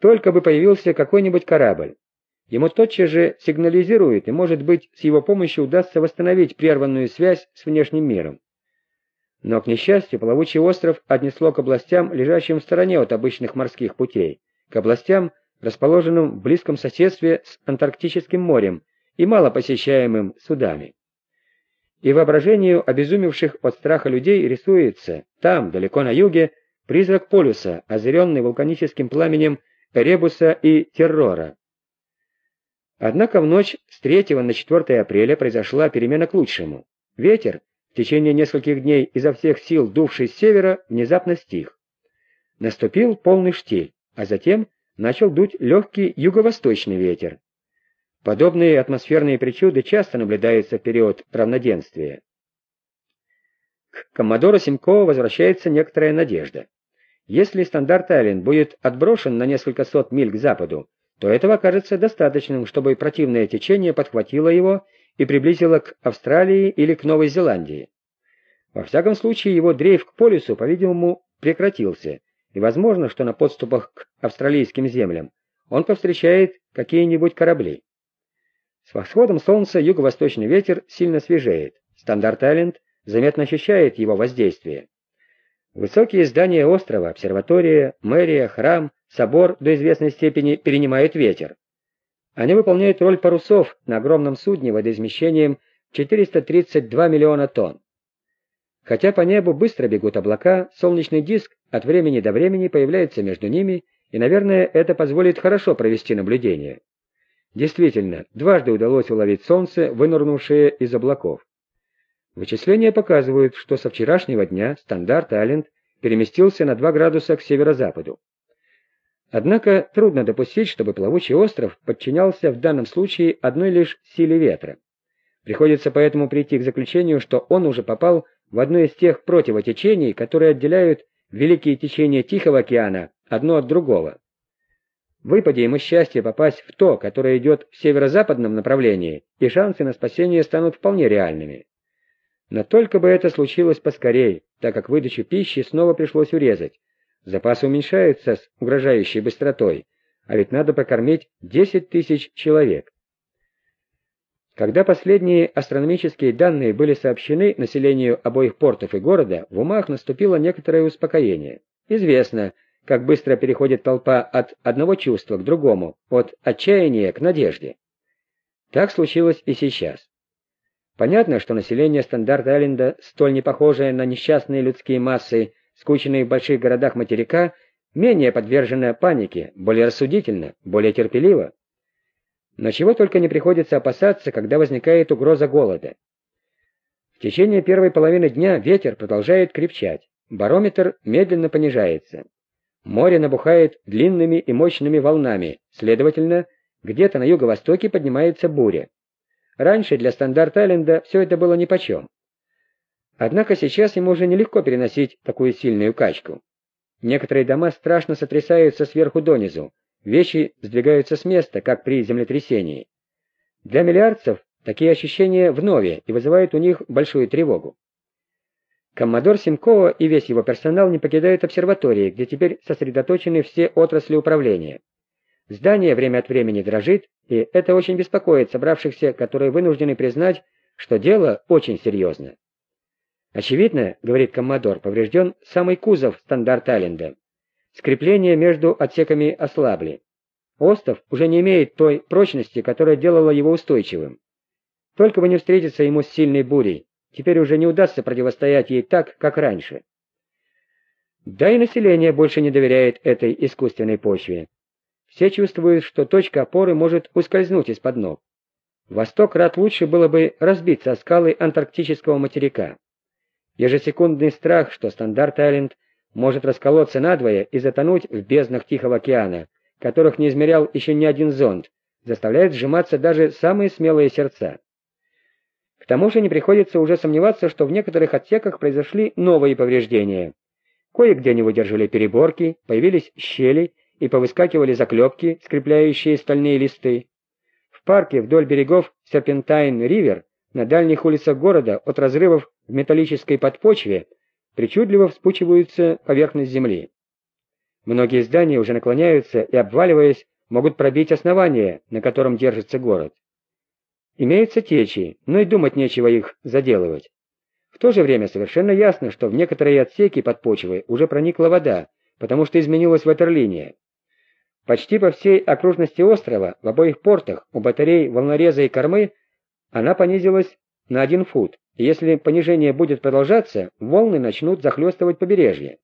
Только бы появился какой-нибудь корабль. Ему тотчас же сигнализирует, и, может быть, с его помощью удастся восстановить прерванную связь с внешним миром. Но, к несчастью, плавучий остров отнесло к областям, лежащим в стороне от обычных морских путей, к областям, расположенным в близком соседстве с Антарктическим морем и мало посещаемым судами. И воображению обезумевших от страха людей рисуется, там, далеко на юге, призрак полюса, озаренный вулканическим пламенем Ребуса и Террора. Однако в ночь с 3 на 4 апреля произошла перемена к лучшему. Ветер, в течение нескольких дней изо всех сил дувший с севера, внезапно стих. Наступил полный штиль, а затем начал дуть легкий юго-восточный ветер. Подобные атмосферные причуды часто наблюдаются в период равноденствия. К коммодору Симкову возвращается некоторая надежда. Если стандарт-айленд будет отброшен на несколько сот миль к западу, то этого окажется достаточным, чтобы противное течение подхватило его и приблизило к Австралии или к Новой Зеландии. Во всяком случае, его дрейф к полюсу, по-видимому, прекратился, и возможно, что на подступах к австралийским землям он повстречает какие-нибудь корабли. С восходом солнца юго-восточный ветер сильно свежеет. Стандарт-Айленд заметно ощущает его воздействие. Высокие здания острова, обсерватория, мэрия, храм, собор до известной степени перенимают ветер. Они выполняют роль парусов на огромном судне водоизмещением 432 миллиона тонн. Хотя по небу быстро бегут облака, солнечный диск от времени до времени появляется между ними, и, наверное, это позволит хорошо провести наблюдение. Действительно, дважды удалось уловить солнце, вынырнувшее из облаков. Вычисления показывают, что со вчерашнего дня стандарт Айленд переместился на 2 градуса к северо-западу. Однако трудно допустить, чтобы плавучий остров подчинялся в данном случае одной лишь силе ветра. Приходится поэтому прийти к заключению, что он уже попал в одно из тех противотечений, которые отделяют великие течения Тихого океана одно от другого. Выпади ему счастье попасть в то, которое идет в северо-западном направлении, и шансы на спасение станут вполне реальными. Но только бы это случилось поскорей, так как выдачу пищи снова пришлось урезать. Запасы уменьшаются с угрожающей быстротой, а ведь надо покормить 10 тысяч человек. Когда последние астрономические данные были сообщены населению обоих портов и города, в умах наступило некоторое успокоение. Известно, как быстро переходит толпа от одного чувства к другому, от отчаяния к надежде. Так случилось и сейчас. Понятно, что население Стандарт-Айленда, столь не похожее на несчастные людские массы, скученные в больших городах материка, менее подвержено панике, более рассудительно, более терпеливо. Но чего только не приходится опасаться, когда возникает угроза голода. В течение первой половины дня ветер продолжает крепчать, барометр медленно понижается. Море набухает длинными и мощными волнами, следовательно, где-то на юго-востоке поднимается буря. Раньше для Стандарт-Айленда все это было нипочем. Однако сейчас ему уже нелегко переносить такую сильную качку. Некоторые дома страшно сотрясаются сверху донизу, вещи сдвигаются с места, как при землетрясении. Для миллиардцев такие ощущения вновь и вызывают у них большую тревогу. Коммодор Симкова и весь его персонал не покидают обсерватории, где теперь сосредоточены все отрасли управления. Здание время от времени дрожит, и это очень беспокоит собравшихся, которые вынуждены признать, что дело очень серьезно. Очевидно, говорит коммодор, поврежден самый кузов стандарт-айленда. Скрепления между отсеками ослабли. Остов уже не имеет той прочности, которая делала его устойчивым. Только бы не встретиться ему с сильной бурей, теперь уже не удастся противостоять ей так, как раньше. Да и население больше не доверяет этой искусственной почве. Все чувствуют, что точка опоры может ускользнуть из-под ног. Во сто крат лучше было бы разбиться о скалы антарктического материка. Ежесекундный страх, что Стандарт-Айленд может расколоться надвое и затонуть в безднах Тихого океана, которых не измерял еще ни один зонд, заставляет сжиматься даже самые смелые сердца. К тому же не приходится уже сомневаться, что в некоторых отсеках произошли новые повреждения. Кое-где не выдержали переборки, появились щели, и повыскакивали заклепки, скрепляющие стальные листы. В парке вдоль берегов Серпентайн-Ривер на дальних улицах города от разрывов в металлической подпочве причудливо вспучиваются поверхность земли. Многие здания уже наклоняются и, обваливаясь, могут пробить основание, на котором держится город. Имеются течи, но и думать нечего их заделывать. В то же время совершенно ясно, что в некоторые отсеки под почвой уже проникла вода, потому что изменилась ватерлиния. Почти по всей окружности острова, в обоих портах, у батарей волнореза и кормы, она понизилась на один фут, и если понижение будет продолжаться, волны начнут захлестывать побережье.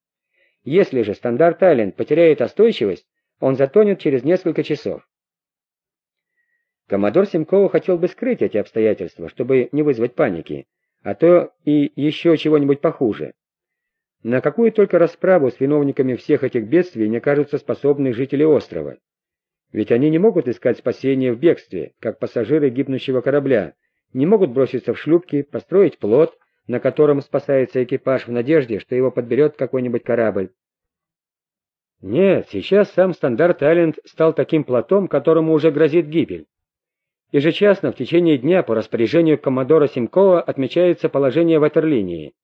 Если же стандарт-айленд потеряет остойчивость, он затонет через несколько часов. Коммодор Симкова хотел бы скрыть эти обстоятельства, чтобы не вызвать паники, а то и еще чего-нибудь похуже. На какую только расправу с виновниками всех этих бедствий не кажутся способны жители острова. Ведь они не могут искать спасения в бегстве, как пассажиры гибнущего корабля, не могут броситься в шлюпки, построить плот, на котором спасается экипаж в надежде, что его подберет какой-нибудь корабль. Нет, сейчас сам Стандарт Айленд стал таким плотом, которому уже грозит гибель. Ежечасно в течение дня по распоряжению коммодора Симкова отмечается положение ватерлинии.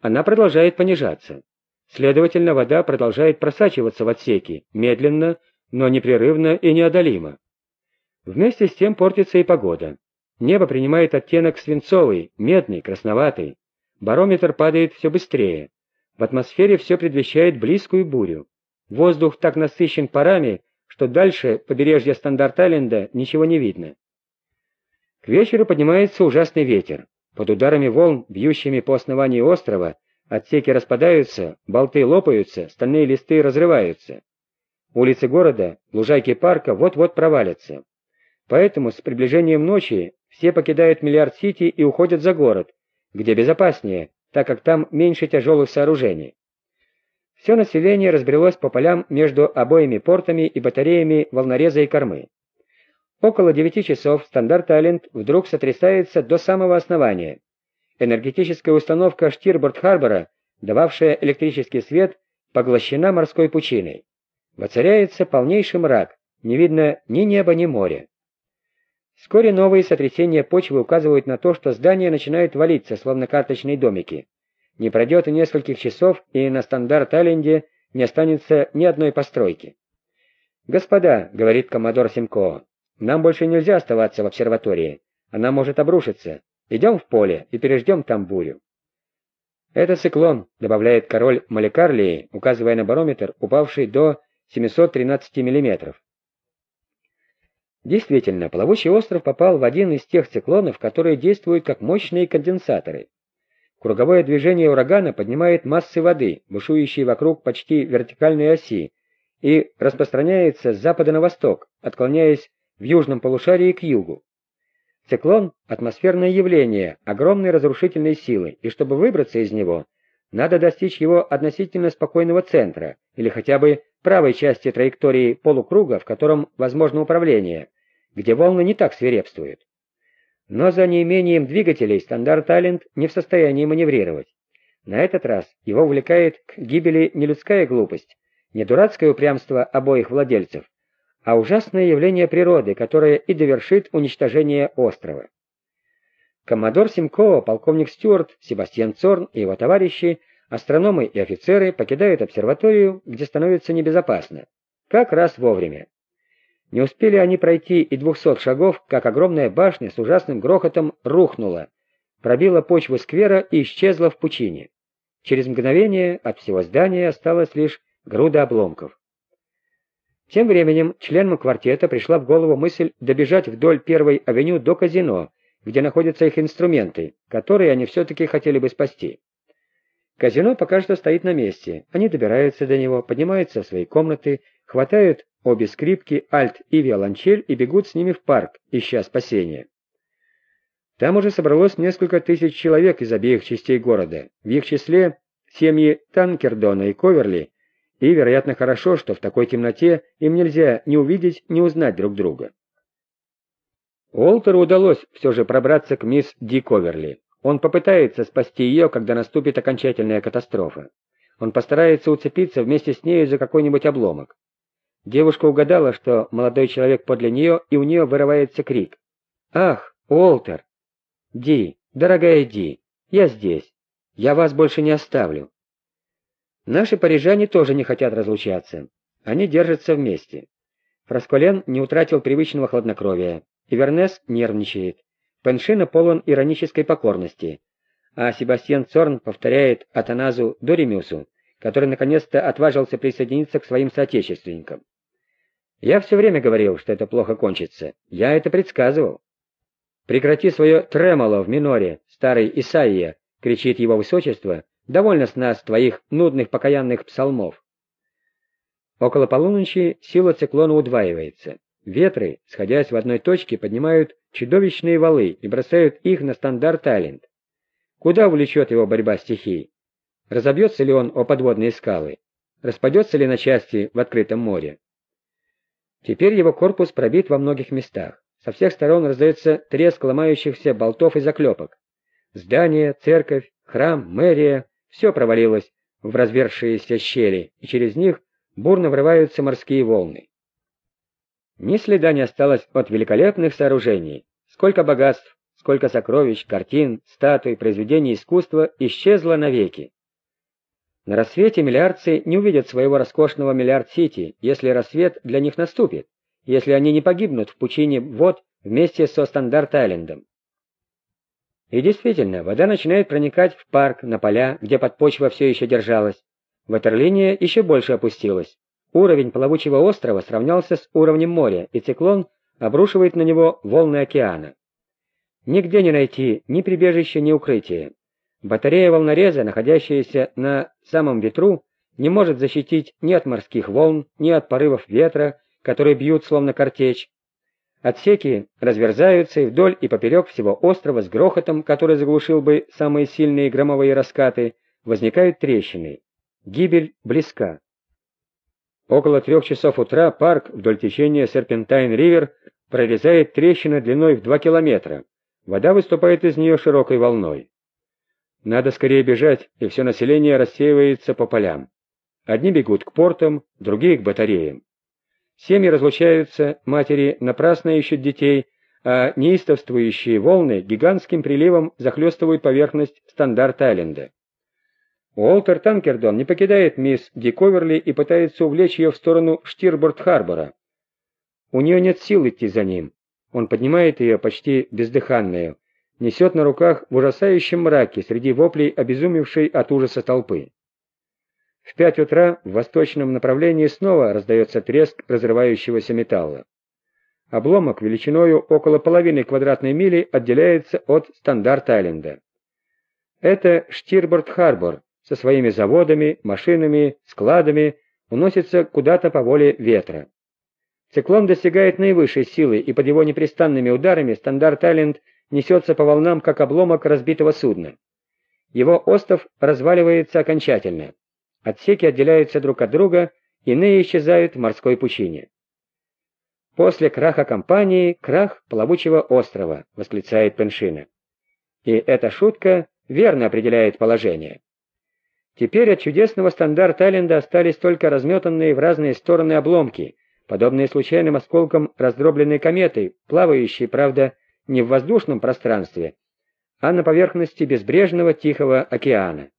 Она продолжает понижаться. Следовательно, вода продолжает просачиваться в отсеки, медленно, но непрерывно и неодолимо. Вместе с тем портится и погода. Небо принимает оттенок свинцовый, медный, красноватый. Барометр падает все быстрее. В атмосфере все предвещает близкую бурю. Воздух так насыщен парами, что дальше побережья Стандарт-Айленда ничего не видно. К вечеру поднимается ужасный ветер. Под ударами волн, бьющими по основанию острова, отсеки распадаются, болты лопаются, стальные листы разрываются. Улицы города, лужайки парка вот-вот провалятся. Поэтому с приближением ночи все покидают Миллиард-Сити и уходят за город, где безопаснее, так как там меньше тяжелых сооружений. Все население разбрелось по полям между обоими портами и батареями волнореза и кормы. Около девяти часов Стандарт-Айленд вдруг сотрясается до самого основания. Энергетическая установка Штирборд-Харбора, дававшая электрический свет, поглощена морской пучиной. Воцаряется полнейший мрак, не видно ни неба, ни моря. Вскоре новые сотрясения почвы указывают на то, что здания начинают валиться, словно карточные домики. Не пройдет и нескольких часов, и на Стандарт-Айленде не останется ни одной постройки. «Господа», — говорит коммодор Симко, — «нам больше нельзя оставаться в обсерватории. Она может обрушиться. Идем в поле и переждем там бурю». «Это циклон», — добавляет король Молекарлии, указывая на барометр, упавший до 713 миллиметров. Действительно, плавучий остров попал в один из тех циклонов, которые действуют как мощные конденсаторы. Круговое движение урагана поднимает массы воды, бушующие вокруг почти вертикальной оси, и распространяется с запада на восток, отклоняясь в южном полушарии к югу. Циклон – атмосферное явление огромной разрушительной силы, и чтобы выбраться из него, надо достичь его относительно спокойного центра, или хотя бы правой части траектории полукруга, в котором возможно управление, где волны не так свирепствуют. Но за неимением двигателей Стандарт-Айленд не в состоянии маневрировать. На этот раз его увлекает к гибели не людская глупость, не дурацкое упрямство обоих владельцев, а ужасное явление природы, которое и довершит уничтожение острова. Коммодор Симкова, полковник Стюарт, Себастьян Цорн и его товарищи, астрономы и офицеры покидают обсерваторию, где становится небезопасно. Как раз вовремя. Не успели они пройти и двухсот шагов, как огромная башня с ужасным грохотом рухнула, пробила почву сквера и исчезла в пучине. Через мгновение от всего здания осталась лишь груда обломков. Тем временем членам квартета пришла в голову мысль добежать вдоль первой авеню до казино, где находятся их инструменты, которые они все-таки хотели бы спасти. Казино пока что стоит на месте. Они добираются до него, поднимаются в свои комнаты, хватают обе скрипки, альт и виолончель и бегут с ними в парк, ища спасения. Там уже собралось несколько тысяч человек из обеих частей города, в их числе семьи Танкердона и Коверли, и, вероятно, хорошо, что в такой темноте им нельзя ни увидеть, ни узнать друг друга. Уолтеру удалось все же пробраться к мисс Ди Коверли. Он попытается спасти ее, когда наступит окончательная катастрофа. Он постарается уцепиться вместе с нею за какой-нибудь обломок. Девушка угадала, что молодой человек подле нее, и у нее вырывается крик. «Ах, Уолтер!» «Ди, дорогая Ди, я здесь. Я вас больше не оставлю». Наши парижане тоже не хотят разлучаться. Они держатся вместе. Фрасколен не утратил привычного хладнокровия. Ивернес нервничает. Пеншина полон иронической покорности. А Себастьян Цорн повторяет Атаназу Доремиусу, который наконец-то отважился присоединиться к своим соотечественникам. Я все время говорил, что это плохо кончится. Я это предсказывал. «Прекрати свое тремоло в миноре, старый Исаия!» — кричит его высочество. «Довольно с нас твоих нудных покаянных псалмов!» Около полуночи сила циклона удваивается. Ветры, сходясь в одной точке, поднимают чудовищные валы и бросают их на стандарт-айленд. Куда увлечет его борьба стихий? Разобьется ли он о подводные скалы? Распадется ли на части в открытом море? Теперь его корпус пробит во многих местах. Со всех сторон раздается треск ломающихся болтов и заклепок. Здание, церковь, храм, мэрия — все провалилось в развершиеся щели, и через них бурно врываются морские волны. Ни следа не осталось от великолепных сооружений. Сколько богатств, сколько сокровищ, картин, статуй, произведений искусства исчезло навеки. На рассвете миллиардцы не увидят своего роскошного Миллиард-Сити, если рассвет для них наступит если они не погибнут в пучине вод вместе со Стандарт-Айлендом. И действительно, вода начинает проникать в парк, на поля, где подпочва все еще держалась. Ватерлиния еще больше опустилась. Уровень плавучего острова сравнялся с уровнем моря, и циклон обрушивает на него волны океана. Нигде не найти ни прибежища, ни укрытия. Батарея волнореза, находящаяся на самом ветру, не может защитить ни от морских волн, ни от порывов ветра, которые бьют словно картечь. Отсеки разверзаются и вдоль и поперек всего острова с грохотом, который заглушил бы самые сильные громовые раскаты, возникают трещины. Гибель близка. Около трех часов утра парк вдоль течения Серпентайн-Ривер прорезает трещина длиной в два километра. Вода выступает из нее широкой волной. Надо скорее бежать, и все население рассеивается по полям. Одни бегут к портам, другие к батареям. Семьи разлучаются, матери напрасно ищут детей, а неистовствующие волны гигантским приливом захлестывают поверхность стандарт-айленда. Уолтер Танкердон не покидает мисс Диковерли и пытается увлечь ее в сторону Штирборд-Харбора. У нее нет сил идти за ним. Он поднимает ее почти бездыханную, несет на руках в ужасающем мраке среди воплей обезумевшей от ужаса толпы. В пять утра в восточном направлении снова раздается треск разрывающегося металла. Обломок величиною около половины квадратной мили отделяется от Стандарт-Айленда. Это Штирборд-Харбор со своими заводами, машинами, складами уносится куда-то по воле ветра. Циклон достигает наивысшей силы, и под его непрестанными ударами Стандарт-Айленд несется по волнам, как обломок разбитого судна. Его остров разваливается окончательно. Отсеки отделяются друг от друга, иные исчезают в морской пучине. «После краха компании — крах плавучего острова», — восклицает Пеншина. И эта шутка верно определяет положение. Теперь от чудесного стандарт-айленда остались только разметанные в разные стороны обломки, подобные случайным осколкам раздробленной кометы, плавающие, правда, не в воздушном пространстве, а на поверхности безбрежного Тихого океана.